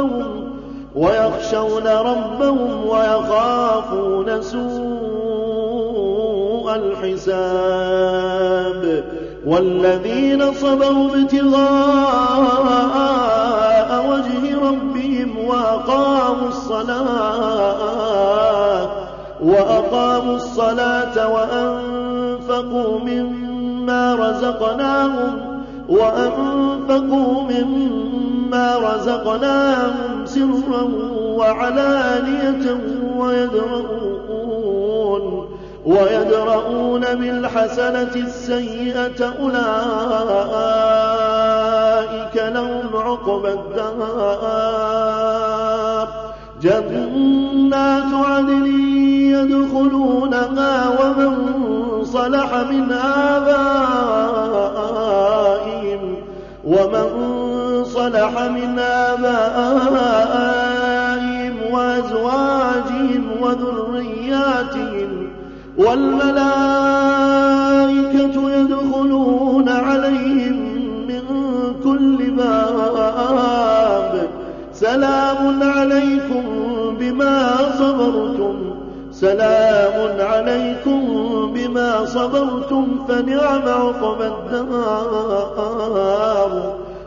ربهم ويخشون ربهم ويخافون سوء الحساب والذين صبروا ابتغاء وجه ربهم وأقاموا الصلاة وأقاموا الصلاة وأنفقوا مما رزقناهم وأنفقوا مما رزقناهم سرا وعلانية ويدرؤون ويدرؤون بالحسنة السيئة أولئك لهم عقبى الدار. جنات عدن يدخلونها ومن صلح من آبائهم ومن صلح من آبائهم وأزواجهم وذرياتهم والملائكة يدخلون عليهم من كل باب. سلام عليكم بما صبرتم. سلام عليكم بما صبرتم. فنعم عقبى الدار.